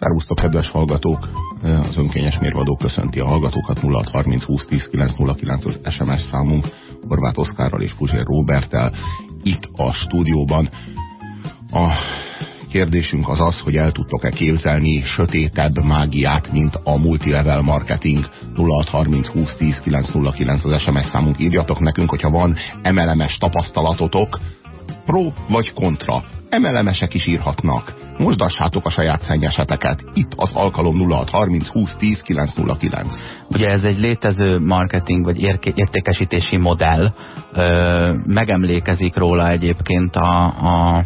Szervusztok, kedves hallgatók! Az önkényes mérvadó köszönti a hallgatókat 0630 20 10 909 az SMS számunk Horváth Oszkárral és Puzsér Robertel itt a stúdióban. A kérdésünk az az, hogy el tudtok-e képzelni sötétebb mágiát, mint a multilevel marketing 0630 20 10 909 az SMS számunk. Írjatok nekünk, hogyha van MLMS tapasztalatotok, pro vagy kontra. MLMesek is írhatnak mosdassátok a saját szennyeseteket. Itt az alkalom 0630 20 10 909. Ugye ez egy létező marketing vagy értékesítési modell. Ö, megemlékezik róla egyébként a, a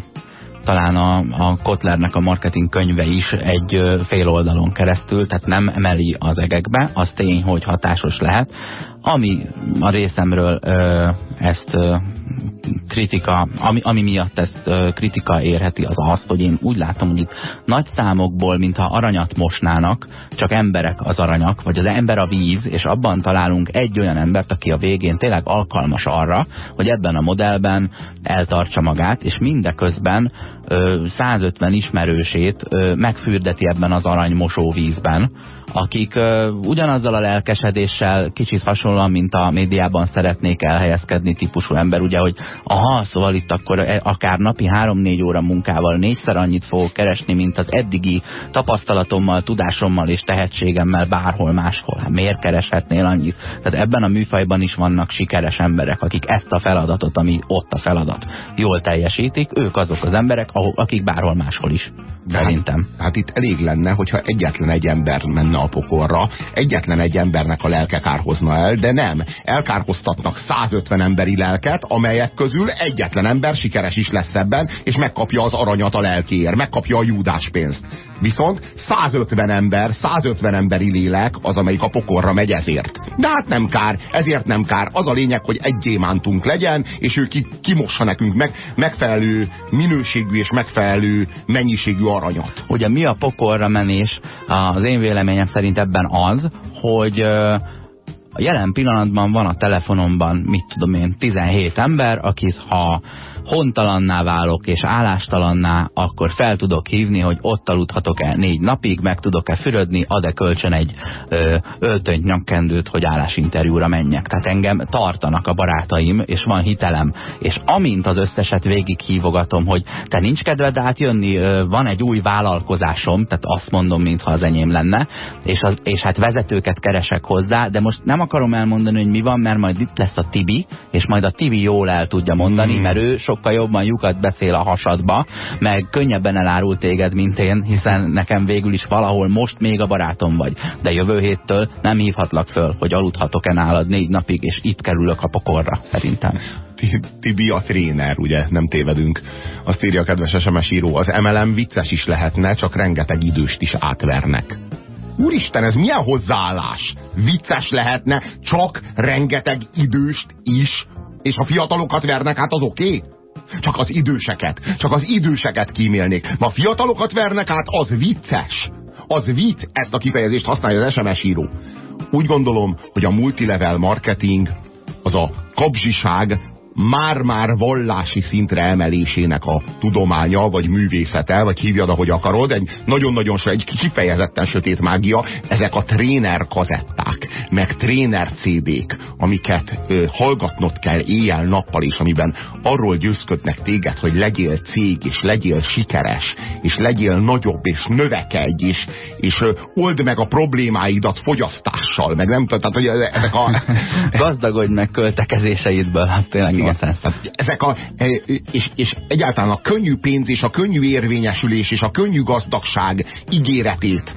talán a, a Kotlernek a marketing könyve is egy fél oldalon keresztül, tehát nem emeli az egekbe, az tény, hogy hatásos lehet. Ami a részemről ö, ezt ö, kritika, ami, ami miatt ezt kritika érheti, az az, hogy én úgy látom, hogy itt nagy számokból, mintha aranyat mosnának, csak emberek az aranyak, vagy az ember a víz, és abban találunk egy olyan embert, aki a végén tényleg alkalmas arra, hogy ebben a modellben eltartsa magát, és mindeközben ö, 150 ismerősét megfürdeti ebben az aranymosó vízben, akik uh, ugyanazzal a lelkesedéssel kicsit hasonlóan, mint a médiában szeretnék elhelyezkedni típusú ember, ugye, hogy aha, szóval itt akkor e, akár napi 3-4 óra munkával négyszer annyit fogok keresni, mint az eddigi tapasztalatommal, tudásommal és tehetségemmel bárhol máshol. Hát miért kereshetnél annyit? Tehát ebben a műfajban is vannak sikeres emberek, akik ezt a feladatot, ami ott a feladat, jól teljesítik, ők azok az emberek, akik bárhol máshol is. De szerintem. Hát, hát itt elég lenne, hogyha egyetlen egy ember menne a pokorra, egyetlen egy embernek a lelke kárhozna el, de nem. Elkárhoztatnak 150 emberi lelket, amelyek közül egyetlen ember sikeres is lesz ebben, és megkapja az aranyat a lelkéért, megkapja a júdás pénzt. Viszont 150 ember, 150 emberi lélek az, amelyik a pokorra megy ezért. De hát nem kár, ezért nem kár. Az a lényeg, hogy egy gyémántunk legyen, és ő ki, kimossa nekünk meg, megfelelő minőségű és megfelelő mennyiségű aranyat. Ugye mi a pokorra menés? Az én véleményem szerint ebben az, hogy a jelen pillanatban van a telefonomban, mit tudom én, 17 ember, aki ha hontalanná válok és állástalanná, akkor fel tudok hívni, hogy ott aludhatok-e négy napig, meg tudok-e fürödni, ad-e kölcsön egy ö, öltönyt, nyakkendőt, hogy állásinterjúra menjek. Tehát engem tartanak a barátaim, és van hitelem. És amint az összeset végig hívogatom, hogy te nincs kedved átjönni, ö, van egy új vállalkozásom, tehát azt mondom, mintha az enyém lenne, és, az, és hát vezetőket keresek hozzá, de most nem akarom elmondani, hogy mi van, mert majd itt lesz a Tibi, és majd a Tibi jól el tudja mondani, hmm. mert ő sok sokkal jobban lyukat beszél a hasadba, meg könnyebben elárul téged, mint én, hiszen nekem végül is valahol most még a barátom vagy. De jövő héttől nem hívhatlak föl, hogy aludhatok-e nálad négy napig, és itt kerülök a pokorra, szerintem. Tibi a tréner, ugye, nem tévedünk. Azt írja a kedves SMS író, az MLM vicces is lehetne, csak rengeteg időst is átvernek. Úristen, ez milyen hozzáállás? Vicces lehetne, csak rengeteg időst is, és ha fiatalokat vernek, hát az oké? Okay? Csak az időseket, csak az időseket kímélnék. Ma fiatalokat vernek át, az vicces. Az vicc, ezt a kifejezést használja az SMS író. Úgy gondolom, hogy a multilevel marketing az a kapzsiság már-már vallási szintre emelésének a tudománya, vagy művészete, vagy hívjad, ahogy akarod, egy nagyon-nagyon egy kifejezetten sötét mágia, ezek a tréner kazetták, meg tréner CD-k, amiket ö, hallgatnod kell éjjel-nappal, és amiben arról győzködnek téged, hogy legyél cég, és legyél sikeres, és legyél nagyobb, és növekedj, és, és ö, old meg a problémáidat fogyasztással, meg nem tehát, hogy ezek a... Gazdagodj meg költekezéseidből, hát tényleg igen. Ezek a, e, és, és egyáltalán a könnyű pénz és a könnyű érvényesülés és a könnyű gazdagság ígéretét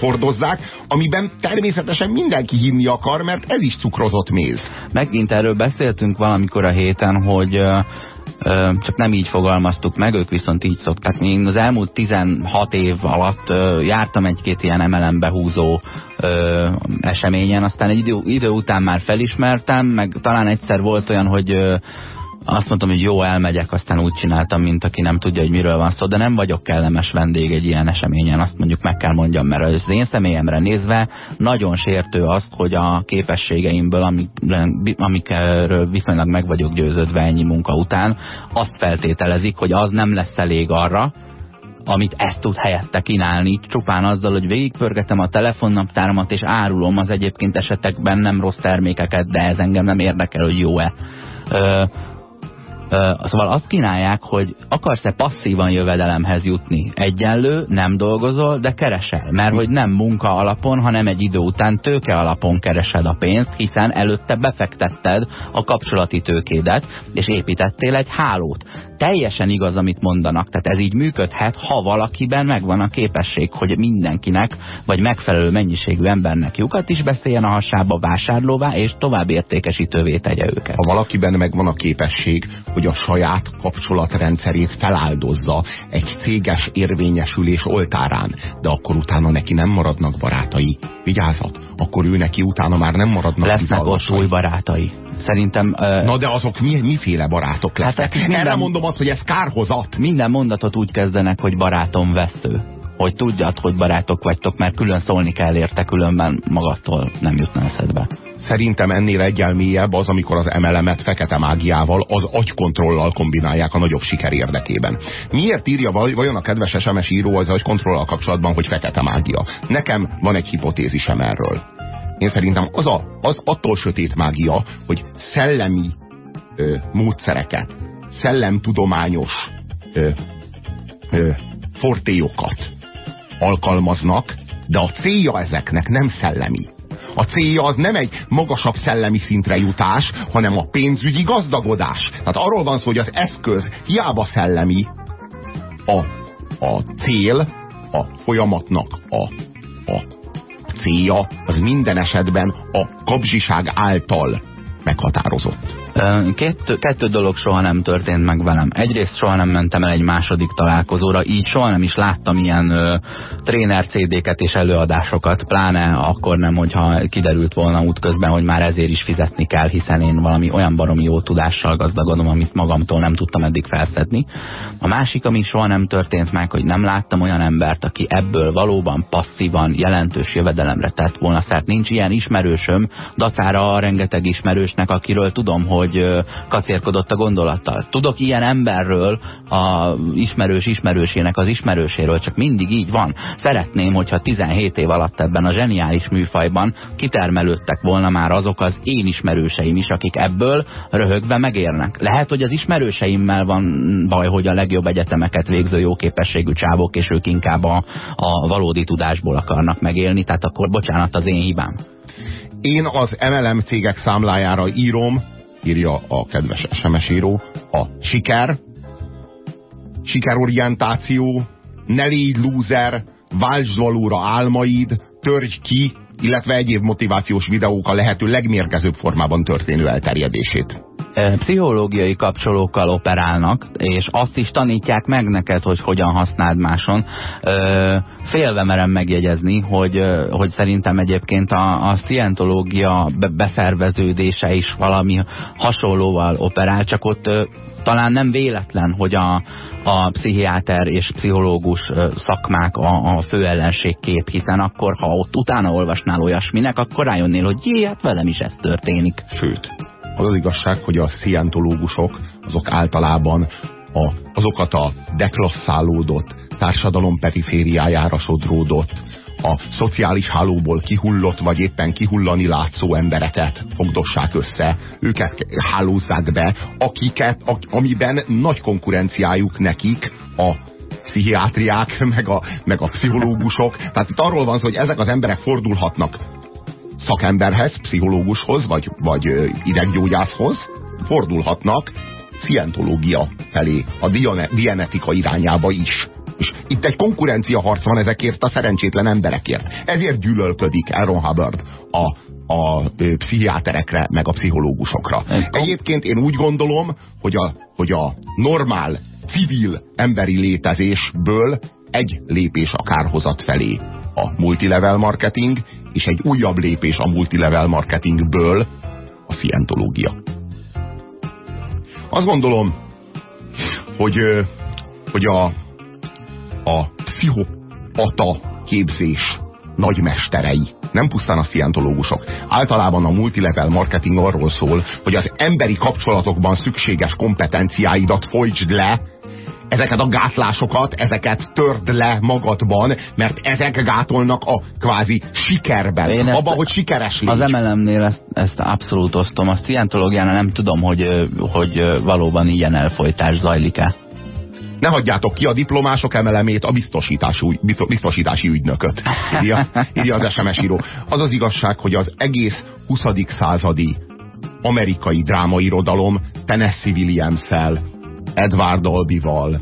hordozzák, amiben természetesen mindenki hinni akar, mert ez is cukrozott méz. Megint erről beszéltünk valamikor a héten, hogy csak nem így fogalmaztuk meg, ők viszont így szokták. Én az elmúlt 16 év alatt jártam egy-két ilyen emelem behúzó eseményen, aztán egy idő, idő után már felismertem, meg talán egyszer volt olyan, hogy azt mondtam, hogy jó, elmegyek, aztán úgy csináltam, mint aki nem tudja, hogy miről van szó, de nem vagyok kellemes vendég egy ilyen eseményen, azt mondjuk meg kell mondjam, mert az én személyemre nézve nagyon sértő azt, hogy a képességeimből, amik, amikről viszonylag meg vagyok győződve ennyi munka után, azt feltételezik, hogy az nem lesz elég arra, amit ezt tud helyette kínálni, csupán azzal, hogy végigpörgetem a telefonnaptáramat, és árulom az egyébként esetekben nem rossz termékeket, de ez engem nem érdekel, hogy jó-e. Szóval azt kínálják, hogy akarsz-e passzívan jövedelemhez jutni. Egyenlő, nem dolgozol, de keresel. Mert hogy nem munka alapon, hanem egy idő után tőke alapon keresed a pénzt, hiszen előtte befektetted a kapcsolati tőkédet, és építettél egy hálót teljesen igaz, amit mondanak. Tehát ez így működhet, ha valakiben megvan a képesség, hogy mindenkinek, vagy megfelelő mennyiségű embernek lyukat is beszéljen a hasába vásárlóvá, és tovább értékesítővé tegye őket. Ha valakiben megvan a képesség, hogy a saját kapcsolatrendszerét feláldozza egy céges érvényesülés oltárán, de akkor utána neki nem maradnak barátai. Vigyázat, akkor ő neki utána már nem maradnak Lesznek ott új barátai. Szerintem... Uh, Na de azok mi, miféle barátok lesznek? Hát minden, Erre mondom azt, hogy ez kárhozat. Minden mondatot úgy kezdenek, hogy barátom vesző. Hogy tudjad, hogy barátok vagytok, mert külön szólni kell érte, különben magadtól nem jutna eszedbe. Szerintem ennél egyel mélyebb az, amikor az emelemet fekete mágiával, az agykontrollal kombinálják a nagyobb siker érdekében. Miért írja vajon a kedves SMS író az agykontrollal kapcsolatban, hogy fekete mágia? Nekem van egy hipotézisem erről én szerintem az, a, az attól sötét mágia, hogy szellemi ö, módszereket, szellemtudományos ö, ö, fortélyokat alkalmaznak, de a célja ezeknek nem szellemi. A célja az nem egy magasabb szellemi szintre jutás, hanem a pénzügyi gazdagodás. Tehát arról van szó, hogy az eszköz hiába szellemi, a, a cél, a folyamatnak a, a célja az minden esetben a kapzsiság által meghatározott. Kettő, kettő dolog soha nem történt meg velem. Egyrészt soha nem mentem el egy második találkozóra, így soha nem is láttam ilyen ö, tréner CD-ket és előadásokat, pláne akkor nem, hogyha kiderült volna útközben, hogy már ezért is fizetni kell, hiszen én valami olyan baromi jó tudással gazdagodom, amit magamtól nem tudtam eddig felszedni. A másik, ami soha nem történt meg, hogy nem láttam olyan embert, aki ebből valóban passzívan jelentős jövedelemre tett volna, tehát nincs ilyen ismerősöm, dacára a rengeteg ismerősnek, akiről tudom, hogy hogy kacérkodott a gondolattal. Tudok ilyen emberről, a ismerős ismerősének az ismerőséről, csak mindig így van. Szeretném, hogyha 17 év alatt ebben a zseniális műfajban kitermelődtek volna már azok az én ismerőseim is, akik ebből röhögve megérnek. Lehet, hogy az ismerőseimmel van baj, hogy a legjobb egyetemeket végző jó képességű csávok, és ők inkább a, a valódi tudásból akarnak megélni, tehát akkor bocsánat az én hibám. Én az MLM cégek számlájára írom, írja a kedves SMS író, a siker, sikerorientáció, ne légy lúzer, váltsd valóra álmaid, törj ki, illetve egyéb motivációs videók a lehető legmérgezőbb formában történő elterjedését. Pszichológiai kapcsolókkal operálnak, és azt is tanítják meg neked, hogy hogyan használd máson. Félve merem megjegyezni, hogy, hogy szerintem egyébként a, a szientológia beszerveződése is valami hasonlóval operál, csak ott talán nem véletlen, hogy a, a pszichiáter és pszichológus szakmák a, a fő ellenségkép, hiszen akkor, ha ott utána olvasnál olyasminek, akkor rájönnél, hogy jé, hát velem is ez történik. Sőt, az az igazság, hogy a szientológusok azok általában a, azokat a deklasszálódott, társadalom perifériájára sodródott, a szociális hálóból kihullott, vagy éppen kihullani látszó embereket fogdossák össze, őket hálózzák be, akiket, amiben nagy konkurenciájuk nekik a pszichiátriák, meg a, meg a pszichológusok. Tehát itt arról van szó, hogy ezek az emberek fordulhatnak szakemberhez, pszichológushoz, vagy, vagy ideggyógyászhoz, fordulhatnak szientológia felé, a dianetika irányába is. És itt egy konkurencia harc van ezekért a szerencsétlen emberekért. Ezért gyűlölködik Aaron Hubbard a, a pszichiáterekre, meg a pszichológusokra. Egyébként én úgy gondolom, hogy a, hogy a normál, civil emberi létezésből egy lépés a kárhozat felé a multilevel marketing, és egy újabb lépés a multilevel marketingből a szientológia. Azt gondolom, hogy, hogy a, a pszichopata képzés nagymesterei, nem pusztán a szientológusok. Általában a multilevel marketing arról szól, hogy az emberi kapcsolatokban szükséges kompetenciáidat folytsd le ezeket a gátlásokat, ezeket törd le magadban, mert ezek gátolnak a kvázi sikerben. Én Abba, hogy sikeres légy. Az MLM-nél ezt, ezt abszolút osztom. A szientológiánál nem tudom, hogy, hogy valóban ilyen elfolytás zajlik-e. Ne hagyjátok ki a diplomások emelemét, a biztosítási, biztosítási ügynököt. Írja, írja az SMS író. Az az igazság, hogy az egész 20. századi amerikai drámairodalom Tennessee Williams-el, Edward Albival,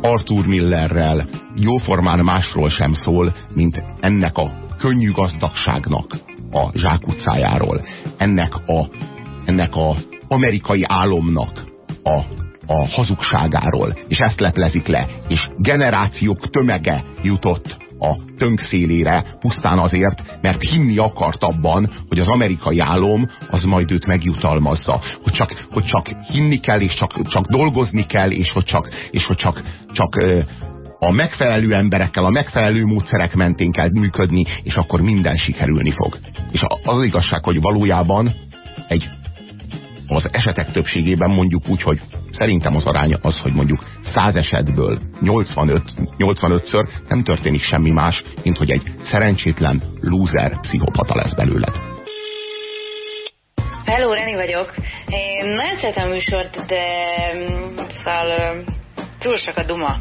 Arthur Millerrel. Jóformán másról sem szól, mint ennek a könnyű gazdagságnak a zsákutcájáról, ennek a, ennek a amerikai álomnak a a hazugságáról, és ezt leplezik le, és generációk tömege jutott a tönk szélére pusztán azért, mert hinni akart abban, hogy az amerikai álom az majd őt megjutalmazza. Hogy csak, hogy csak hinni kell, és csak, csak dolgozni kell, és hogy csak, és hogy csak, csak a megfelelő emberekkel, a megfelelő módszerek mentén kell működni, és akkor minden sikerülni fog. És az igazság, hogy valójában egy az esetek többségében mondjuk úgy, hogy Szerintem az arány az, hogy mondjuk 100 esetből 85, 85-ször nem történik semmi más, mint hogy egy szerencsétlen loser pszichopata lesz belőled. Hello, Reni vagyok. Én nagyon szeretem a műsort, de mm, szóval túl sok a duma.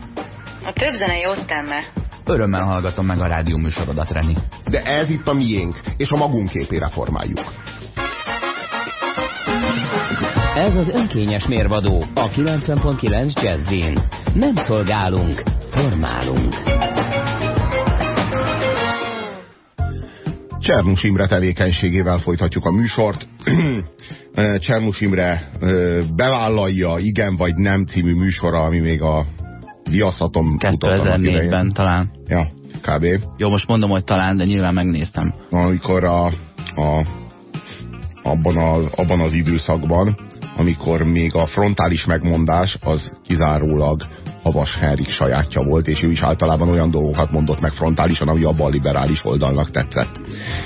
A több zene jót tenne. Örömmel hallgatom meg a rádió műsorodat, Reni. De ez itt a miénk, és a magunk képére formáljuk. Ez az önkényes mérvadó a 90.9 Jazzin. Nem szolgálunk, formálunk. Csernus Imre tevékenységével folytatjuk a műsort. Csernus Imre bevállalja igen vagy nem című műsora, ami még a Viaszatom 2004-ben talán. Ja, kb. Jó, most mondom, hogy talán, de nyilván megnéztem. Amikor a, a abban, a, abban az időszakban, amikor még a frontális megmondás az kizárólag Havas Henrik sajátja volt, és ő is általában olyan dolgokat mondott meg frontálisan, ami abban a liberális oldalnak tetszett.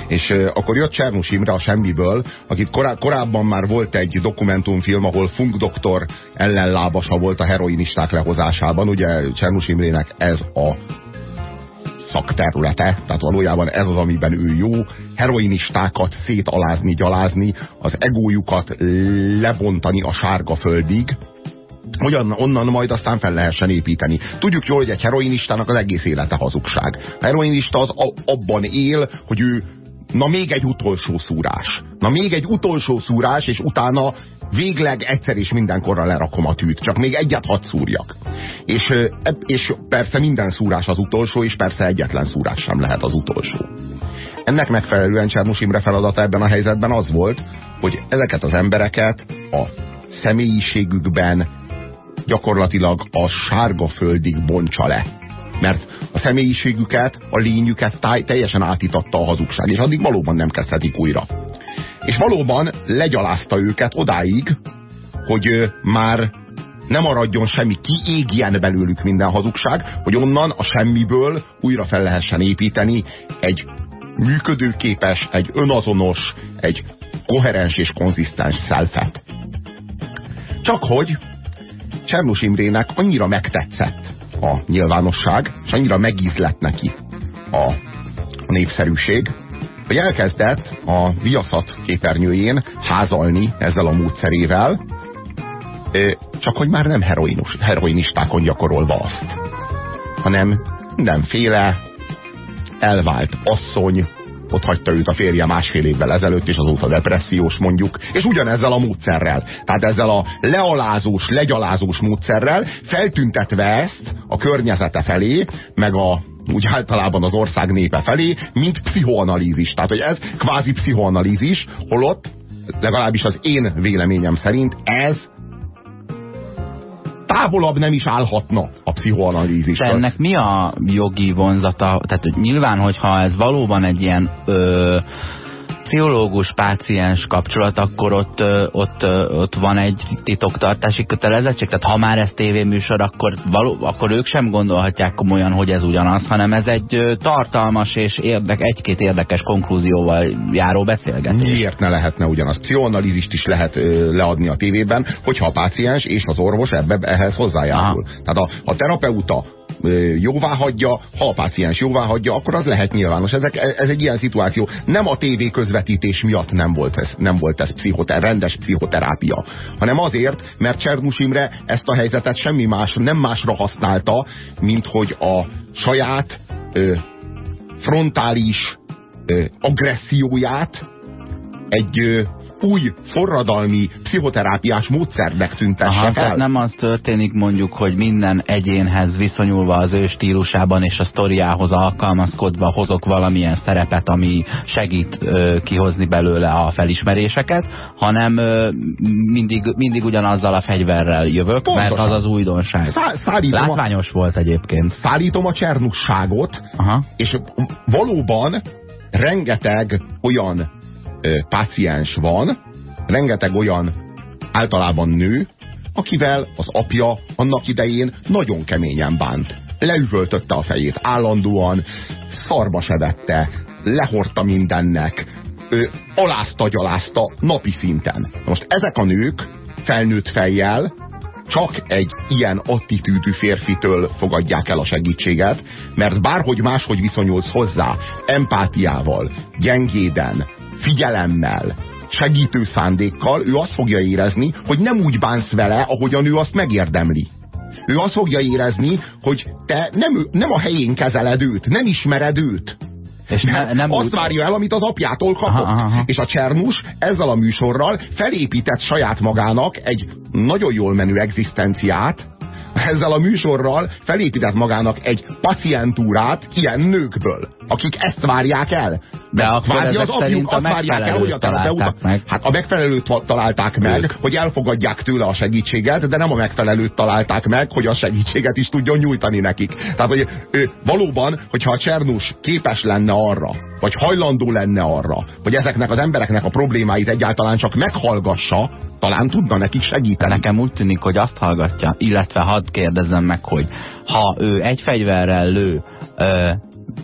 És uh, akkor jött Csernus Imre a semmiből, akit korá korábban már volt egy dokumentumfilm, ahol Funk doktor ellenlábasa volt a heroinisták lehozásában. Ugye Csernus Imrének ez a szakterülete, tehát valójában ez az, amiben ő jó, heroinistákat szétalázni, gyalázni, az egójukat lebontani a sárga földig, hogy onnan majd aztán fel lehessen építeni. Tudjuk jól, hogy egy heroinistának az egész élete hazugság. A heroinista az abban él, hogy ő na még egy utolsó szúrás. Na még egy utolsó szúrás, és utána végleg egyszer és mindenkorra lerakom a tűt, csak még egyet hadd szúrjak. És, és persze minden szúrás az utolsó, és persze egyetlen szúrás sem lehet az utolsó. Ennek megfelelően Csernus Imre feladata ebben a helyzetben az volt, hogy ezeket az embereket a személyiségükben gyakorlatilag a sárga földig bontsa le. Mert a személyiségüket, a lényüket táj, teljesen átítatta a hazugság, és addig valóban nem kezdhetik újra és valóban legyalázta őket odáig, hogy már nem maradjon semmi, kiégjen belőlük minden hazugság, hogy onnan a semmiből újra fel lehessen építeni egy működőképes, egy önazonos, egy koherens és konzisztens szelfet. Csak hogy Csernus Imrének annyira megtetszett a nyilvánosság, és annyira megízlett neki a népszerűség, hogy elkezdett a viaszat képernyőjén házalni ezzel a módszerével, csak hogy már nem heroinus, heroinistákon gyakorolva azt, hanem mindenféle elvált asszony, ott hagyta őt a férje másfél évvel ezelőtt, és azóta depressziós mondjuk, és ugyanezzel a módszerrel, tehát ezzel a lealázós, legyalázós módszerrel feltüntetve ezt a környezete felé, meg a úgy általában az ország népe felé, mint pszichoanalízis. Tehát, hogy ez kvázi pszichoanalízis, holott, legalábbis az én véleményem szerint ez távolabb nem is állhatna a pszichoanalízis. De ennek mi a jogi vonzata? Tehát hogy nyilván, hogyha ez valóban egy ilyen ö, pszichológus-páciens kapcsolat, akkor ott, ott, ott van egy titoktartási kötelezettség? Tehát ha már ez tévéműsor, akkor, való, akkor ők sem gondolhatják komolyan, hogy ez ugyanaz, hanem ez egy tartalmas és érdek, egy-két érdekes konklúzióval járó beszélgetés. Miért ne lehetne ugyanaz? Pszichoanalízist is lehet ö, leadni a tévében, hogyha a páciens és az orvos ebbe, ehhez hozzájárul. Aha. Tehát a, a terapeuta jóvá hagyja, ha a páciens jóvá hagyja, akkor az lehet nyilvános. Ezek, ez egy ilyen szituáció. Nem a tévé közvetítés miatt nem volt ez, nem volt ez pszichoter, rendes pszichoterápia, hanem azért, mert Csernus Imre ezt a helyzetet semmi más, nem másra használta, mint hogy a saját ö, frontális ö, agresszióját egy új forradalmi pszichoterápiás módszernek tüntesse Aha, fel. nem az történik mondjuk, hogy minden egyénhez viszonyulva az ő stílusában és a sztoriához alkalmazkodva hozok valamilyen szerepet, ami segít ö, kihozni belőle a felismeréseket, hanem ö, mindig, mindig ugyanazzal a fegyverrel jövök, Pontosan. mert az az újdonság. Szá Látványos a, volt egyébként. Szállítom a csernusságot, Aha. és valóban rengeteg olyan páciens van, rengeteg olyan általában nő, akivel az apja annak idején nagyon keményen bánt. Leüvöltötte a fejét állandóan, szarba sevette, lehordta mindennek, ő alázta, gyalázta napi szinten. Most ezek a nők felnőtt fejjel csak egy ilyen attitűdű férfitől fogadják el a segítséget, mert bárhogy máshogy viszonyulsz hozzá, empátiával, gyengéden, figyelemmel, segítő szándékkal, ő azt fogja érezni, hogy nem úgy bánsz vele, ahogyan ő azt megérdemli. Ő azt fogja érezni, hogy te nem, nem a helyén kezeled őt, nem ismered őt. És ne, nem azt úgy... várja el, amit az apjától kapott. Aha, aha. És a Csernus ezzel a műsorral felépített saját magának egy nagyon jól menő egzisztenciát, ezzel a műsorral felépített magának egy pacientúrát ilyen nőkből, akik ezt várják el. De a kvázi az apjuk azt várják el, hogy a terapeuta... Meg. Hát a megfelelőt találták meg, ők. hogy elfogadják tőle a segítséget, de nem a megfelelőt találták meg, hogy a segítséget is tudjon nyújtani nekik. Tehát, hogy ő, valóban, hogyha a Csernus képes lenne arra, vagy hajlandó lenne arra, hogy ezeknek az embereknek a problémáit egyáltalán csak meghallgassa, talán tudna nekik segíteni. Nekem úgy tűnik, hogy azt hallgatja, illetve hadd kérdezzem meg, hogy ha ő egy fegyverrel lő, ö,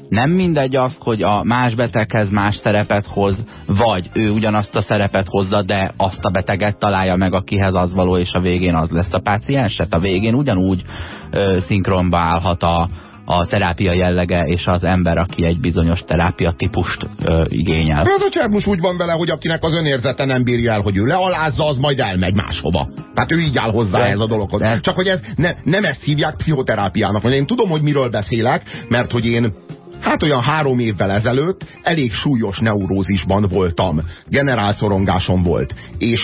nem mindegy az, hogy a más beteghez más szerepet hoz, vagy ő ugyanazt a szerepet hozza, de azt a beteget találja meg, akihez az való, és a végén az lesz a pácienset. A végén ugyanúgy ö, szinkronba állhat a, a terápia jellege és az ember, aki egy bizonyos terápia típust ö, igényel. Ez a Csernus úgy van vele, hogy akinek az önérzete nem bírja el, hogy ő lealázza, az majd elmegy máshova. Tehát ő így áll hozzá de, ez a dologhoz. De. Csak hogy ez ne, nem ezt hívják pszichoterápiának. Én tudom, hogy miről beszélek, mert hogy én Hát olyan három évvel ezelőtt elég súlyos neurózisban voltam. Generálszorongásom volt. És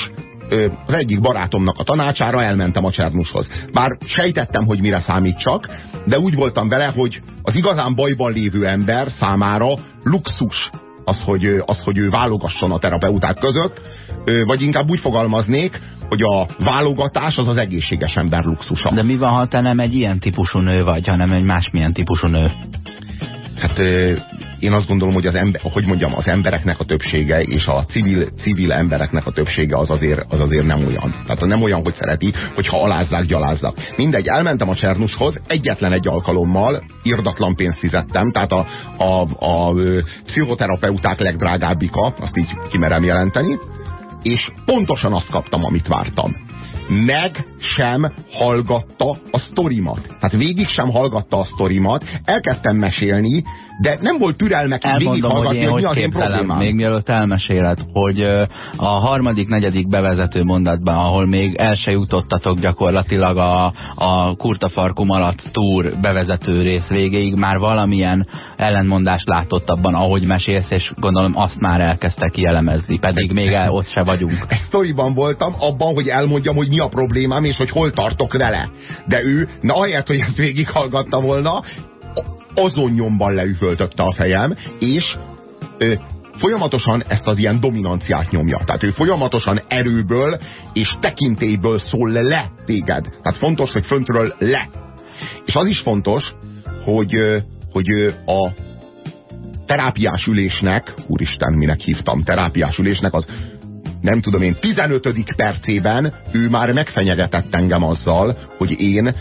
az egyik barátomnak a tanácsára elmentem a Csernushoz. Bár sejtettem, hogy mire számítsak, de úgy voltam vele, hogy az igazán bajban lévő ember számára luxus az, hogy, az, hogy ő válogasson a terapeuták között, vagy inkább úgy fogalmaznék, hogy a válogatás az az egészséges ember luxusa. De mi van, ha te nem egy ilyen típusú nő vagy, hanem egy másmilyen típusú nő? Hát én azt gondolom, hogy az, ember, hogy mondjam, az embereknek a többsége és a civil, civil embereknek a többsége az azért, az azért nem olyan. Tehát nem olyan, hogy szereti, hogyha alázzák, gyalázzak. Mindegy, elmentem a Csernushoz, egyetlen egy alkalommal irdatlan pénzt fizettem, tehát a, a, a, a pszichoterapeuták legdrágábbika, azt így kimerem jelenteni, és pontosan azt kaptam, amit vártam meg sem hallgatta a sztorimat. Tehát végig sem hallgatta a sztorimat, elkezdtem mesélni, de nem volt türelmek végighallgatni, hogy, hogy mi az én Még mielőtt elmeséled, hogy a harmadik, negyedik bevezető mondatban, ahol még el se jutottatok gyakorlatilag a, a kurtafarkum alatt túr bevezető rész végéig, már valamilyen ellentmondást látott abban, ahogy mesélsz, és gondolom azt már elkezdte kielemezni, pedig még el, ott se vagyunk. Sztoriban voltam abban, hogy elmondjam, hogy mi a problémám, és hogy hol tartok vele. De ő, na ahelyett, hogy ezt végighallgatta volna, azon nyomban leüvöltötte a fejem, és ö, folyamatosan ezt az ilyen dominanciát nyomja. Tehát ő folyamatosan erőből és tekintélyből szól le téged. Tehát fontos, hogy föntről le. És az is fontos, hogy, hogy a terápiás ülésnek, úristen, minek hívtam, terápiás ülésnek az nem tudom én, 15. percében ő már megfenyegetett engem azzal, hogy én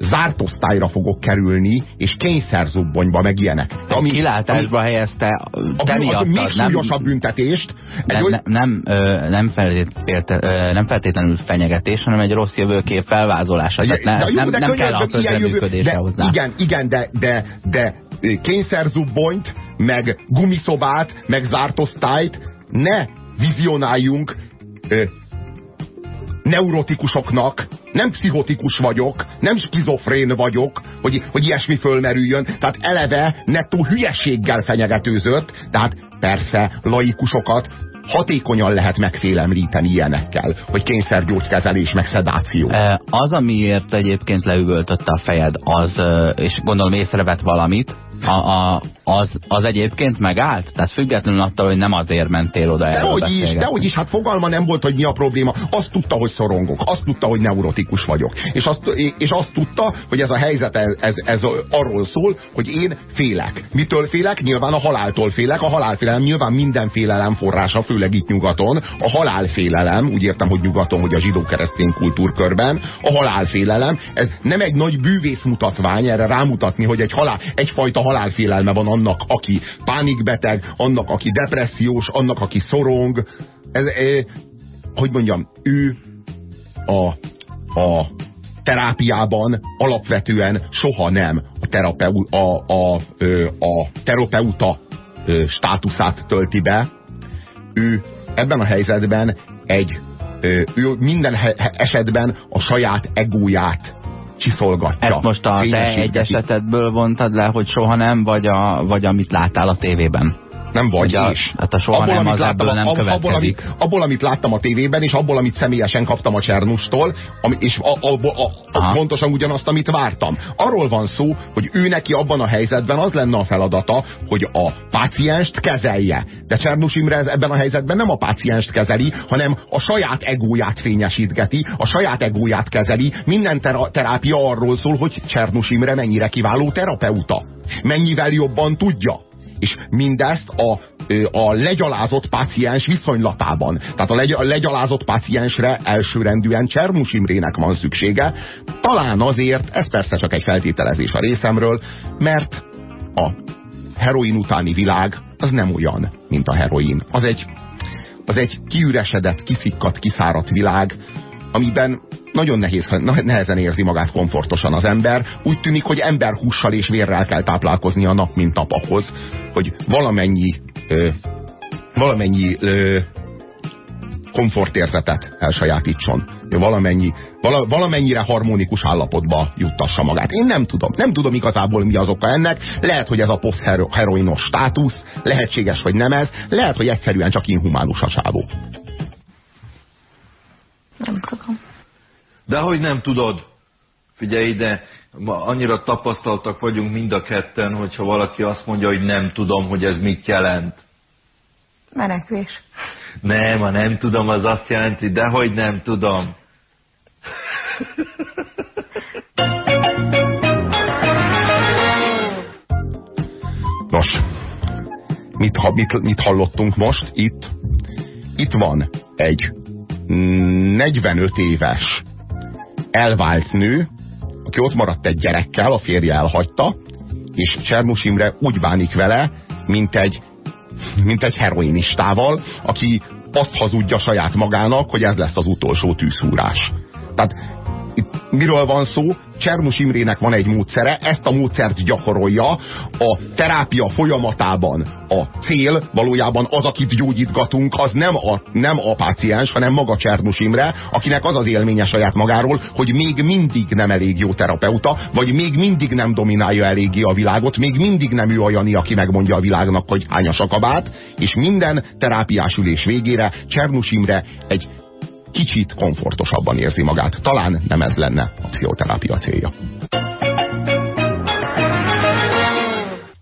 zárt osztályra fogok kerülni, és kényszerzubbonyba meg ilyenek. Ami, kilátásba ami, helyezte te ami, miattad, még súlyosabb büntetést. Nem, olyan... nem, nem, nem, feltétlenül, nem feltétlenül fenyegetés, hanem egy rossz jövőkép felvázolása. De, ne, de, nem, nem kell a közreműködésre hozzá. Igen, igen, de, de, de kényszerzubbonyt, meg gumiszobát, meg zárt osztályt ne vizionáljunk neurotikusoknak, nem pszichotikus vagyok, nem skizofrén vagyok, hogy, hogy ilyesmi fölmerüljön. Tehát eleve nettó hülyeséggel fenyegetőzött, tehát persze laikusokat hatékonyan lehet megfélemlíteni ilyenekkel, hogy kényszergyógykezelés, meg szedáció. Az, amiért egyébként leüvöltötte a fejed, az, és gondolom észrevett valamit, a, a, az, az egyébként megállt? Tehát függetlenül attól, hogy nem azért mentél oda el. Dehogy is, dehogy is, hát fogalma nem volt, hogy mi a probléma. Azt tudta, hogy szorongok, azt tudta, hogy neurotikus vagyok. És azt, és azt tudta, hogy ez a helyzet, ez, ez, ez arról szól, hogy én félek. Mitől félek? Nyilván a haláltól félek. A halálfélelem nyilván minden félelem forrása, főleg itt nyugaton. A halálfélelem, úgy értem, hogy nyugaton, hogy a zsidó-keresztény kultúrkörben, a halálfélelem, ez nem egy nagy bűvész mutatvány erre rámutatni, hogy egy halál, egyfajta halálfélelme van annak, aki pánikbeteg, annak, aki depressziós, annak, aki szorong. Ez, eh, hogy mondjam, ő a, a terápiában alapvetően soha nem a, terapeu, a, a, a terapeuta státuszát tölti be. Ő ebben a helyzetben egy ő minden esetben a saját egóját csiszolgatja. Ezt most a te egy esetedből vontad le, hogy soha nem, vagy, a, vagy amit láttál a tévében? Nem vagy a, is. Hát a soha abból, nem az ebből nem következik. Abból amit, abból, amit láttam a tévében, és abból, amit személyesen kaptam a Csernustól, ami, és a, a, a, a, pontosan ugyanazt, amit vártam. Arról van szó, hogy ő neki abban a helyzetben az lenne a feladata, hogy a pácienst kezelje. De Csernus Imre ez ebben a helyzetben nem a pácienst kezeli, hanem a saját egóját fényesítgeti, a saját egóját kezeli. Minden terápia arról szól, hogy Csernus Imre mennyire kiváló terapeuta. Mennyivel jobban tudja és mindezt a, a legyalázott páciens viszonylatában. Tehát a, legy, a legyalázott páciensre elsőrendűen Csermus Imrének van szüksége. Talán azért, ez persze csak egy feltételezés a részemről, mert a heroin utáni világ az nem olyan, mint a heroin. Az egy, az egy kiüresedett, kiszikkadt, kiszáradt világ, amiben nagyon nehéz, nehezen érzi magát komfortosan az ember. Úgy tűnik, hogy emberhússal és vérrel kell táplálkozni a nap, mint nap hogy valamennyi, ö, valamennyi ö, komfortérzetet elsajátítson. Valamennyi, vala, valamennyire harmonikus állapotba juttassa magát. Én nem tudom. Nem tudom igazából mi az oka ennek. Lehet, hogy ez a posztheroinos státusz, lehetséges, hogy nem ez. Lehet, hogy egyszerűen csak inhumánus a sávó. Nem tudom. De hogy nem tudod? Figyelj ide, annyira tapasztaltak vagyunk mind a ketten, hogyha valaki azt mondja, hogy nem tudom, hogy ez mit jelent. Menekvés. Nem, ha nem tudom, az azt jelenti, de hogy nem tudom. Nos, mit, mit, mit hallottunk most? Itt, itt van egy 45 éves elvált nő, aki ott maradt egy gyerekkel, a férje elhagyta, és Csernus Imre úgy bánik vele, mint egy, mint egy heroinistával, aki azt hazudja saját magának, hogy ez lesz az utolsó tűzhúrás. Tehát itt miről van szó? Csernus Imrének van egy módszere, ezt a módszert gyakorolja a terápia folyamatában. A cél valójában az, akit gyógyítgatunk, az nem a, nem a páciens, hanem maga Csernus Imre, akinek az az élménye saját magáról, hogy még mindig nem elég jó terapeuta, vagy még mindig nem dominálja eléggé a világot, még mindig nem ő olyan, aki megmondja a világnak, hogy hányas a kabát, és minden terápiás ülés végére Csernus Imre egy kicsit komfortosabban érzi magát. Talán nem ez lenne a pszichoterápia célja.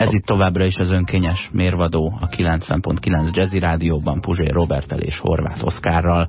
Ez itt továbbra is az önkényes mérvadó a 90.9 Jazzy Rádióban Puzsér Robertel és Horváth Oszkárral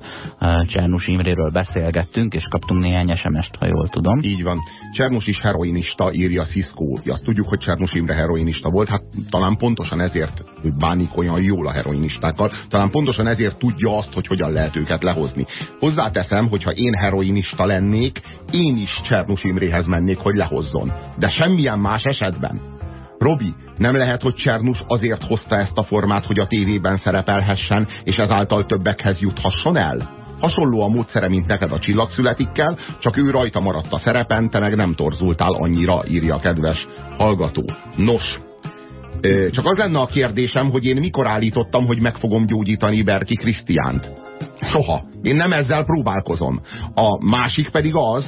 Csernus Imréről beszélgettünk, és kaptunk néhány SMS-t, ha jól tudom. Így van. Csernus is heroinista, írja Cisco. Azt tudjuk, hogy Csernus Imre heroinista volt, hát talán pontosan ezért bánik olyan jól a heroinistákkal, talán pontosan ezért tudja azt, hogy hogyan lehet őket lehozni. Hozzáteszem, hogy ha én heroinista lennék, én is Csernus Imréhez mennék, hogy lehozzon. De semmilyen más esetben. Robi, nem lehet, hogy Csernus azért hozta ezt a formát, hogy a tévében szerepelhessen, és ezáltal többekhez juthasson el? Hasonló a módszere, mint neked a csillagszületikkel, csak ő rajta maradt a szerepen, te meg nem torzultál annyira, írja a kedves hallgató. Nos, csak az lenne a kérdésem, hogy én mikor állítottam, hogy meg fogom gyógyítani Berki Krisztiánt. Soha. Én nem ezzel próbálkozom. A másik pedig az,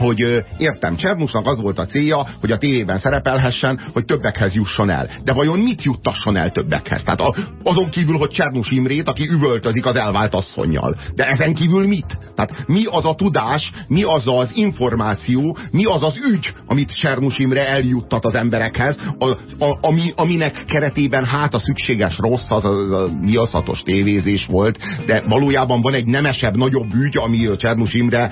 hogy értem, Csernusnak az volt a célja, hogy a tévében szerepelhessen, hogy többekhez jusson el. De vajon mit juttasson el többekhez? Tehát azon kívül, hogy Csernus Imrét, aki üvöltözik az elvált asszonynal. De ezen kívül mit? Tehát mi az a tudás, mi az az információ, mi az az ügy, amit Csernus Imre eljuttat az emberekhez, a, a, ami, aminek keretében hát a szükséges rossz, az a, a nyilaszatos tévézés volt, de valójában van egy nemesebb, nagyobb ügy, ami a Csernus Imre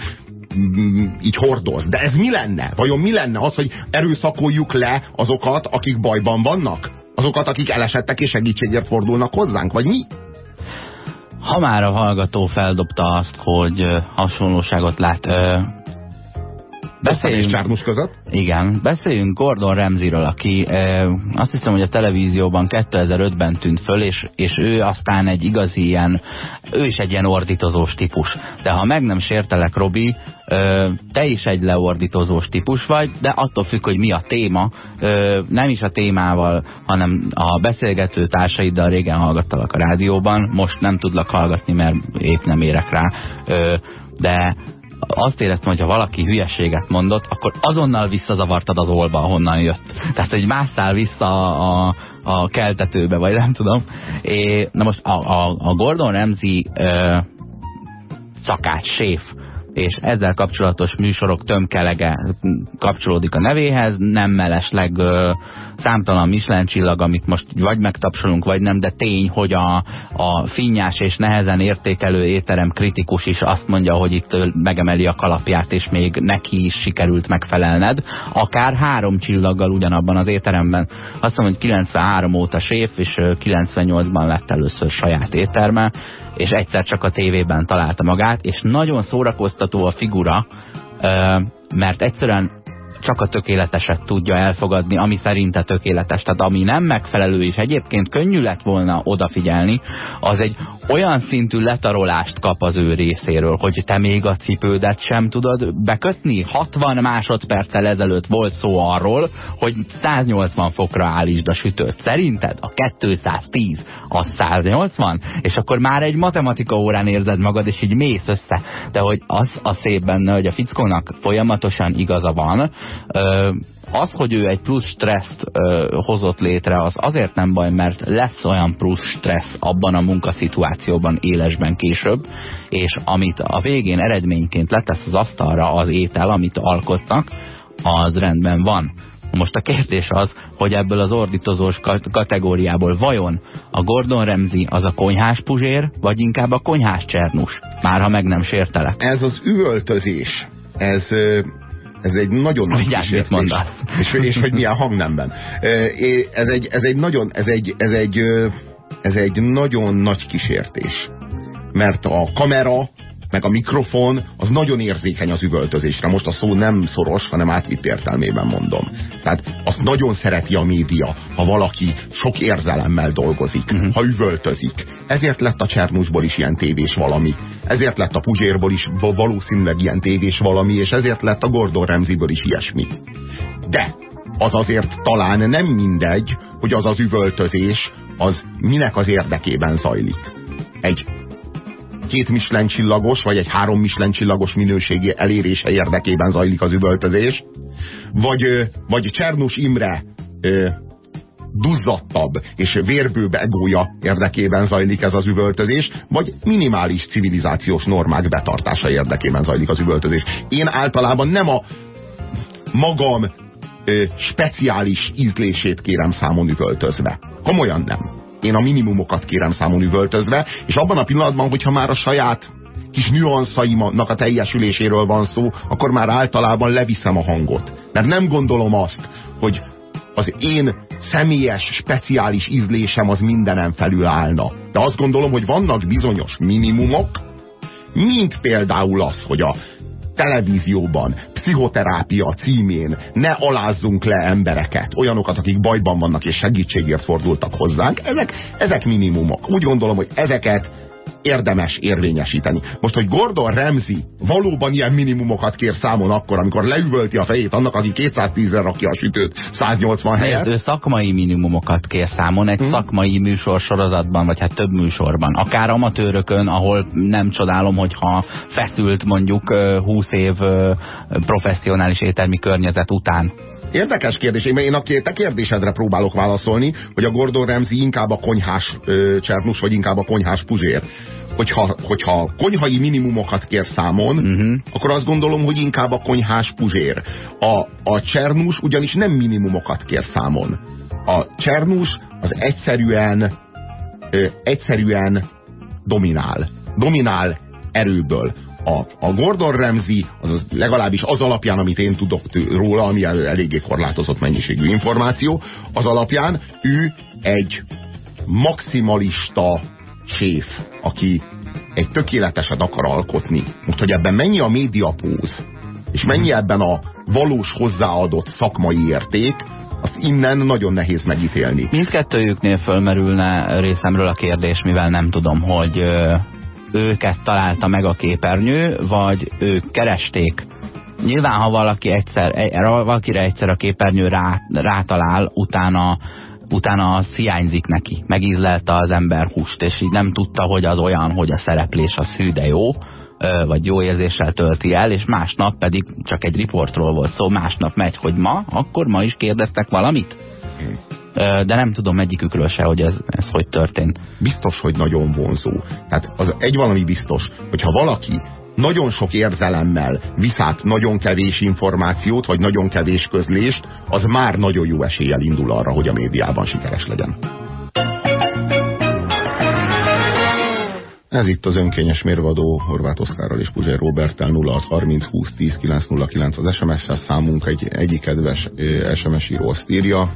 így hordoz. De ez mi lenne? Vajon mi lenne az, hogy erőszakoljuk le azokat, akik bajban vannak? Azokat, akik elesettek és segítségért fordulnak hozzánk? Vagy mi? Ha már a hallgató feldobta azt, hogy hasonlóságot lát Beszéljünk? Igen, beszéljünk Gordon Ramsayről, aki e, azt hiszem, hogy a televízióban 2005-ben tűnt föl, és, és ő aztán egy igazi ilyen, ő is egy ilyen ordítozós típus. De ha meg nem sértelek, Robi, e, te is egy leordítozós típus vagy, de attól függ, hogy mi a téma, e, nem is a témával, hanem a beszélgető társaiddal régen hallgattalak a rádióban, most nem tudlak hallgatni, mert épp nem érek rá, e, de azt éreztem, hogy ha valaki hülyeséget mondott, akkor azonnal visszazavartad az olba, ahonnan jött. Tehát, hogy másszál vissza a, a keltetőbe, vagy nem tudom. É, na most a, a, a Gordon Ramsay ö, szakács, séf, és ezzel kapcsolatos műsorok tömkelege kapcsolódik a nevéhez, nem mellesleg ö, számtalan Michelin csillag, amit most vagy megtapsolunk, vagy nem, de tény, hogy a, a finnyás és nehezen értékelő étterem kritikus is azt mondja, hogy itt megemeli a kalapját, és még neki is sikerült megfelelned, akár három csillaggal ugyanabban az étteremben. Azt mondom, hogy 93 óta séf, és 98-ban lett először saját étterme, és egyszer csak a tévében találta magát, és nagyon szórakoztató a figura, mert egyszerűen csak a tökéleteset tudja elfogadni, ami szerinte tökéletes. Tehát ami nem megfelelő, és egyébként könnyű lett volna odafigyelni, az egy olyan szintű letarolást kap az ő részéről, hogy te még a cipődet sem tudod bekötni. 60 másodperccel ezelőtt volt szó arról, hogy 180 fokra állítsd a sütőt. Szerinted a 210 a 180? És akkor már egy matematika órán érzed magad, és így mész össze. De hogy az a szép benne, hogy a fickónak folyamatosan igaza van, az, hogy ő egy plusz stresszt ö, hozott létre, az azért nem baj, mert lesz olyan plusz stressz abban a munkaszituációban élesben később, és amit a végén eredményként letesz az asztalra az étel, amit alkotnak, az rendben van. Most a kérdés az, hogy ebből az ordítozós kategóriából vajon a Gordon Ramsay az a konyhás puzsér, vagy inkább a konyhás csernus? Már ha meg nem sértelek. Ez az üvöltözés, ez ez egy nagyon nagy kísértés. És, és hogy milyen hangnemben. Ez egy, ez egy nagyon, ez egy, ez egy, ez egy nagyon nagy kísértés. Mert a kamera, meg a mikrofon, az nagyon érzékeny az üvöltözésre. Most a szó nem szoros, hanem átvitt értelmében mondom. Tehát azt nagyon szereti a média, ha valaki sok érzelemmel dolgozik, uh mhm. -huh. ha üvöltözik. Ezért lett a Csernusból is ilyen tévés valami. Ezért lett a Puzsérból is valószínűleg ilyen tévés valami, és ezért lett a Gordon Ramsayből is ilyesmi. De az azért talán nem mindegy, hogy az az üvöltözés, az minek az érdekében zajlik. Egy két Michelin csillagos, vagy egy három Michelin csillagos minőségi elérése érdekében zajlik az üvöltözés, vagy, vagy Csernus Imre duzzadtabb és vérbőbb egója érdekében zajlik ez az üvöltözés, vagy minimális civilizációs normák betartása érdekében zajlik az üvöltözés. Én általában nem a magam ö, speciális ízlését kérem számon üvöltözve. Komolyan nem. Én a minimumokat kérem számon üvöltözve, és abban a pillanatban, hogyha már a saját kis nüanszaimnak a teljesüléséről van szó, akkor már általában leviszem a hangot. Mert nem gondolom azt, hogy az én személyes, speciális ízlésem az mindenen felül állna. De azt gondolom, hogy vannak bizonyos minimumok, mint például az, hogy a televízióban, pszichoterápia címén ne alázzunk le embereket, olyanokat, akik bajban vannak és segítségért fordultak hozzánk, ezek, ezek minimumok. Úgy gondolom, hogy ezeket érdemes érvényesíteni. Most, hogy Gordon Ramsay valóban ilyen minimumokat kér számon akkor, amikor leüvölti a fejét annak, aki 210-re rakja a sütőt 180 helyet. Ő szakmai minimumokat kér számon egy hmm. szakmai műsor sorozatban, vagy hát több műsorban. Akár amatőrökön, ahol nem csodálom, hogyha feszült mondjuk 20 év professzionális ételmi környezet után Érdekes kérdés. Én a te kérdésedre próbálok válaszolni, hogy a Gordon Ramsay inkább a konyhás ö, csernus, vagy inkább a konyhás puzsér. Hogyha, hogyha konyhai minimumokat kér számon, uh mhm. -huh. akkor azt gondolom, hogy inkább a konyhás puzsér. A, a csernus ugyanis nem minimumokat kér számon. A csernus az egyszerűen, ö, egyszerűen dominál. Dominál erőből a, a Gordon Ramsay, az legalábbis az alapján, amit én tudok róla, ami eléggé korlátozott mennyiségű információ, az alapján ő egy maximalista séf, aki egy tökéleteset akar alkotni. Most, hogy ebben mennyi a médiapóz, és mennyi ebben a valós hozzáadott szakmai érték, azt innen nagyon nehéz megítélni. Mindkettőjüknél fölmerülne részemről a kérdés, mivel nem tudom, hogy őket találta meg a képernyő, vagy ők keresték. Nyilván, ha valaki egyszer, valakire egyszer a képernyő rá, rátalál, utána utána az hiányzik neki. Megízlelte az ember húst, és így nem tudta, hogy az olyan, hogy a szereplés az hű, de jó, vagy jó érzéssel tölti el, és másnap pedig csak egy riportról volt szó, másnap megy, hogy ma, akkor ma is kérdeztek valamit? De nem tudom egyikükről se, hogy ez, ez hogy történt. Biztos, hogy nagyon vonzó. Tehát az egy valami biztos, hogyha valaki nagyon sok érzelemmel viszát nagyon kevés információt, vagy nagyon kevés közlést, az már nagyon jó eséllyel indul arra, hogy a médiában sikeres legyen. Ez itt az önkényes mérvadó Horváth Oszkárral és Puzsér Robertel 0630 20 10 909 az SMS-sel számunk egy egyik kedves SMS író azt írja.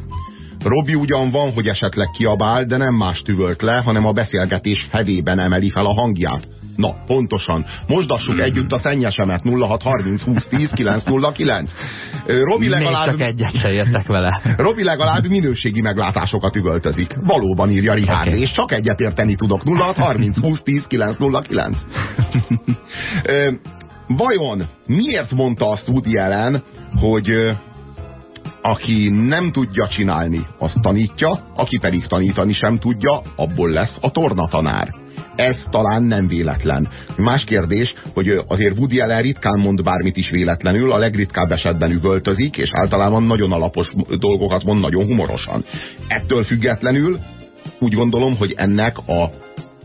Robi ugyan van, hogy esetleg kiabál, de nem más tüvölt le, hanem a beszélgetés hevében emeli fel a hangját. Na, pontosan. Mosdassuk hmm. együtt a szennyesemet 0630 20 10 909. Robi legalább... csak egyet se értek vele. Robi legalább minőségi meglátásokat üvöltözik. Valóban írja Richard, okay. és csak egyet érteni tudok. 0630 20 10 909. Vajon miért mondta azt Woody Allen, hogy aki nem tudja csinálni, azt tanítja, aki pedig tanítani sem tudja, abból lesz a tornatanár. Ez talán nem véletlen. Más kérdés, hogy azért Woody Allen ritkán mond bármit is véletlenül, a legritkább esetben üvöltözik, és általában nagyon alapos dolgokat mond nagyon humorosan. Ettől függetlenül úgy gondolom, hogy ennek a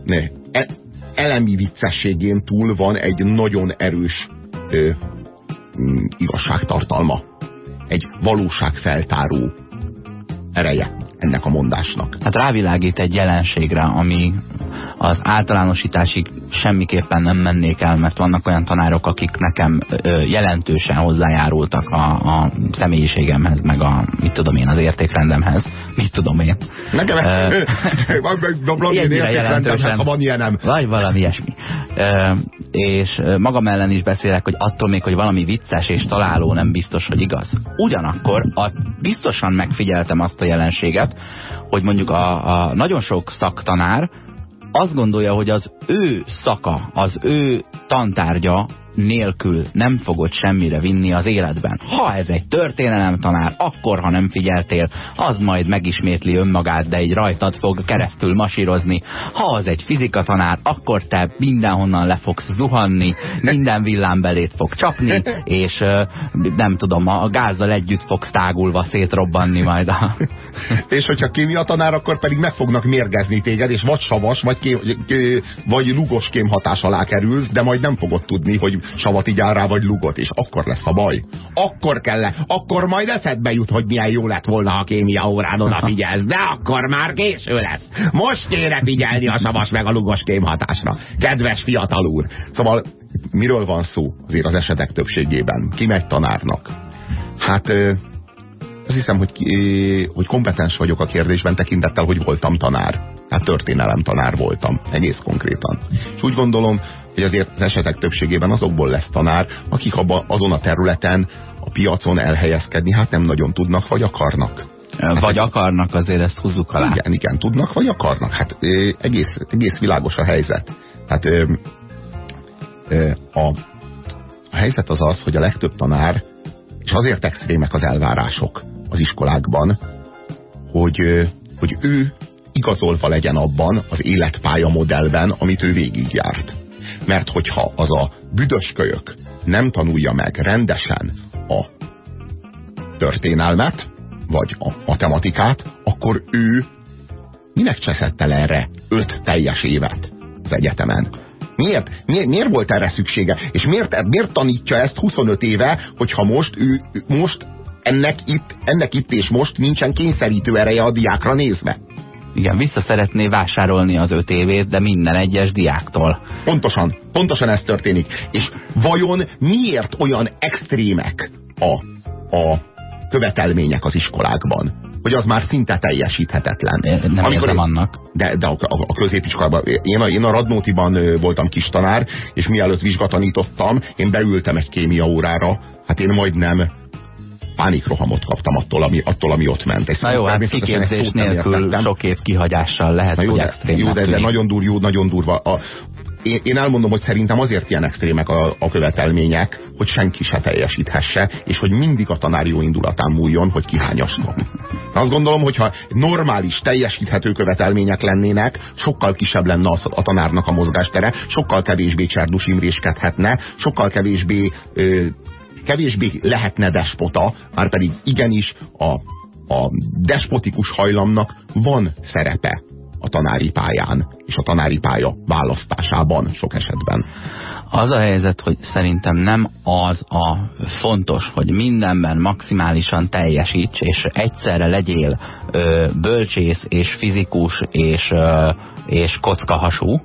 ne, e, elemi viccességén túl van egy nagyon erős ö, igazságtartalma egy valóságfeltáró ereje ennek a mondásnak. Hát rávilágít egy jelenségre, ami az általánosításig semmiképpen nem mennék el, mert vannak olyan tanárok, akik nekem ö, jelentősen hozzájárultak a, a személyiségemhez, meg a, mit tudom én, az értékrendemhez. Mit tudom én. Nekem uh, jelentősen, ha van ilyenem. Vagy valami ilyesmi. Ö, és magam ellen is beszélek, hogy attól még, hogy valami vicces és találó nem biztos, hogy igaz. Ugyanakkor a, biztosan megfigyeltem azt a jelenséget, hogy mondjuk a, a nagyon sok szaktanár azt gondolja, hogy az ő szaka, az ő tantárgya nélkül nem fogod semmire vinni az életben. Ha ez egy történelem tanár, akkor ha nem figyeltél, az majd megismétli önmagát, de egy rajtad fog keresztül masírozni. Ha az egy fizika tanár, akkor te mindenhonnan le fogsz zuhanni, minden villámbelét fog csapni, és nem tudom, a gázzal együtt fogsz tágulva szétrobbanni majd a és hogyha kémia tanár, akkor pedig meg fognak mérgezni téged, és vagy savas, vagy, kém, vagy lugos kém hatás alá kerülsz, de majd nem fogod tudni, hogy savat igyál rá, vagy lugot, és akkor lesz a baj. Akkor kell, -e, akkor majd eszedbe jut, hogy milyen jó lett volna, ha kémia órán odafigyelsz, de akkor már késő lesz. Most kéne figyelni a savas meg a lugos kém hatásra. Kedves fiatal úr. Szóval miről van szó azért az esetek többségében? Ki megy tanárnak? Hát azt hiszem, hogy, hogy kompetens vagyok a kérdésben tekintettel, hogy voltam tanár. Hát történelem tanár voltam, egész konkrétan. És úgy gondolom, hogy azért az esetek többségében azokból lesz tanár, akik abba, azon a területen, a piacon elhelyezkedni, hát nem nagyon tudnak, vagy akarnak. Hát vagy akarnak, azért ezt húzzuk alá. Igen, igen, tudnak, vagy akarnak. Hát egész, egész világos a helyzet. Hát a, a helyzet az az, hogy a legtöbb tanár, és azért extrémek az elvárások az iskolákban, hogy, hogy ő igazolva legyen abban az életpálya modellben, amit ő végigjárt. Mert hogyha az a büdös kölyök nem tanulja meg rendesen a történelmet, vagy a matematikát, akkor ő minek cseszett el erre öt teljes évet az egyetemen? Miért? miért? Miért volt erre szüksége? És miért, miért tanítja ezt 25 éve, hogyha most ő most ennek itt, ennek itt és most nincsen kényszerítő ereje a diákra nézve? Igen, vissza szeretné vásárolni az öt évét, de minden egyes diáktól. Pontosan, pontosan ez történik. És vajon miért olyan extrémek a, a követelmények az iskolákban? hogy az már szinte teljesíthetetlen. Nem Amikor én, annak. De, de a, a, a középiskolában, én a, én a Radnótiban voltam kis tanár, és mielőtt vizsgatanítottam, én beültem egy kémia órára, hát én majdnem pánikrohamot kaptam attól, ami, attól, ami ott ment. Egy Na jó, hát kiképzés nélkül sok év kihagyással lehet, Na jó, hogy de, jó, de, de nagyon durva, nagyon durva. A, én, én elmondom, hogy szerintem azért ilyen extrémek a, a követelmények, hogy senki se teljesíthesse, és hogy mindig a tanár jó indulatán múljon, hogy kihányas kap. Azt gondolom, hogyha normális, teljesíthető követelmények lennének, sokkal kisebb lenne a, a tanárnak a mozgástere, sokkal kevésbé cserdus imréskedhetne, sokkal kevésbé ö, kevésbé lehetne despota, már pedig igenis a, a despotikus hajlamnak van szerepe a tanári pályán, és a tanári pálya választásában sok esetben. Az a helyzet, hogy szerintem nem az a fontos, hogy mindenben maximálisan teljesíts, és egyszerre legyél ö, bölcsész, és fizikus, és, ö, és kockahasú,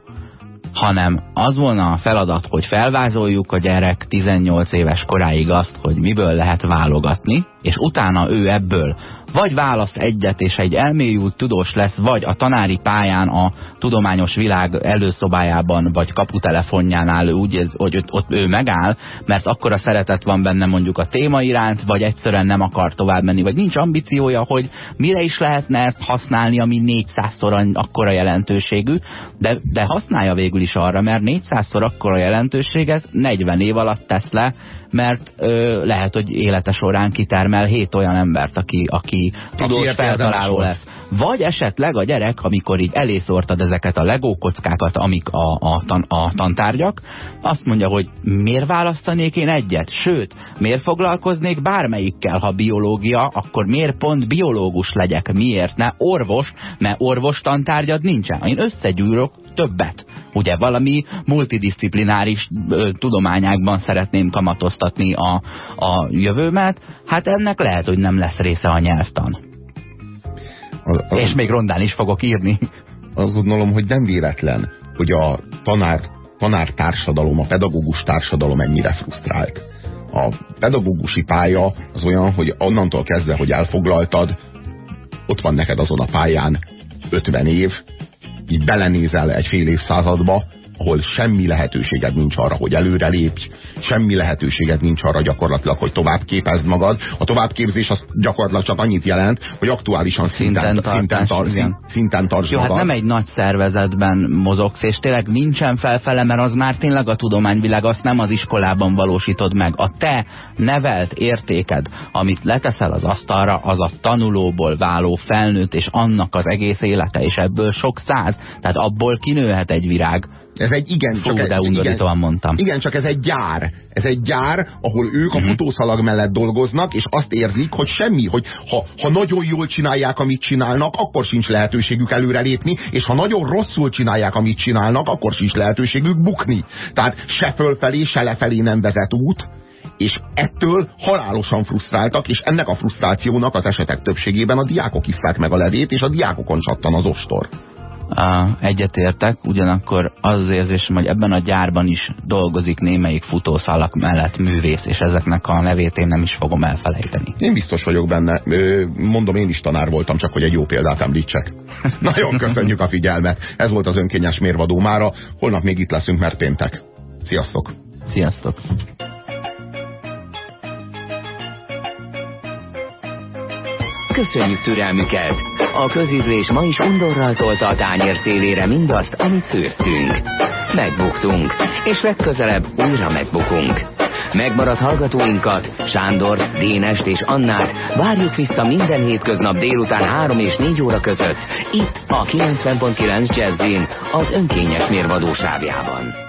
hanem az volna a feladat, hogy felvázoljuk a gyerek 18 éves koráig azt, hogy miből lehet válogatni, és utána ő ebből vagy választ egyet, és egy elmélyült tudós lesz, vagy a tanári pályán a tudományos világ előszobájában, vagy kaputelefonjánál úgy, hogy ott, ott ő megáll, mert akkora szeretet van benne mondjuk a téma iránt, vagy egyszerűen nem akar tovább menni, vagy nincs ambíciója, hogy mire is lehetne ezt használni, ami 400-szor akkora jelentőségű, de, de használja végül is arra, mert 400-szor akkora jelentőséget 40 év alatt tesz le, mert ö, lehet, hogy élete során kitermel hét olyan embert, aki, aki tudós feltaláló lesz. Vagy esetleg a gyerek, amikor így elészortad ezeket a legókockákat, amik a, a, tan, a tantárgyak, azt mondja, hogy miért választanék én egyet? Sőt, miért foglalkoznék bármelyikkel, ha biológia, akkor miért pont biológus legyek? Miért ne orvos? Mert orvos tantárgyad nincsen. Én összegyűrök többet. Ugye valami multidisziplináris ö, tudományákban szeretném kamatoztatni a, a jövőmet, hát ennek lehet, hogy nem lesz része a nyelvtan. A, a, És még rondán is fogok írni. Azt gondolom, hogy nem véletlen, hogy a tanár, tanár társadalom, a pedagógus társadalom ennyire frusztrált. A pedagógusi pálya az olyan, hogy onnantól kezdve, hogy elfoglaltad, ott van neked azon a pályán 50 év, így belenézel egy fél évszázadba, ahol semmi lehetőséged nincs arra, hogy előrelépj, semmi lehetőséged nincs arra gyakorlatilag, hogy tovább képezd magad. A továbbképzés az gyakorlatilag csak annyit jelent, hogy aktuálisan szinten, szinten, szinten, tar, szinten, szinten tartsd Jó, hát magad. hát nem egy nagy szervezetben mozogsz, és tényleg nincsen felfele, mert az már tényleg a tudományvilág, azt nem az iskolában valósítod meg. A te nevelt értéked, amit leteszel az asztalra, az a tanulóból váló felnőtt, és annak az egész élete, és ebből sok száz, tehát abból kinőhet egy virág, Ez egy igen, Fú, csak de egy, igen, mondtam. Igen, csak ez egy gyár. Ez egy gyár, ahol ők a Mhm. futószalag mellett dolgoznak, és azt érzik, hogy semmi, hogy ha, ha nagyon jól csinálják, amit csinálnak, akkor sincs lehetőségük előrelépni, és ha nagyon rosszul csinálják, amit csinálnak, akkor sincs lehetőségük bukni. Tehát se fölfelé, se lefelé nem vezet út, és ettől halálosan frusztráltak, és ennek a frusztrációnak az esetek többségében a diákok iszták meg a levét, és a diákokon csattan az ostor. Egyetértek, ugyanakkor az az érzésem, hogy ebben a gyárban is dolgozik némelyik futószalak mellett művész, és ezeknek a nevét én nem is fogom elfelejteni. Én biztos vagyok benne. Mondom, én is tanár voltam, csak hogy egy jó példát említsek. Nagyon köszönjük a figyelmet. Ez volt az önkényes mérvadó mára. Holnap még itt leszünk, mert péntek. Sziasztok! Sziasztok! Köszönjük türelmüket! A közízlés ma is undorral tolta a tányér szélére mindazt, amit főztünk. Megbuktunk, és legközelebb újra megbukunk. Megmaradt hallgatóinkat, Sándor, Dénest és Annát várjuk vissza minden hétköznap délután 3 és 4 óra között, itt a 90.9 Jazzin, az önkényes mérvadósávjában.